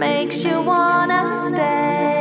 makes you wanna stay.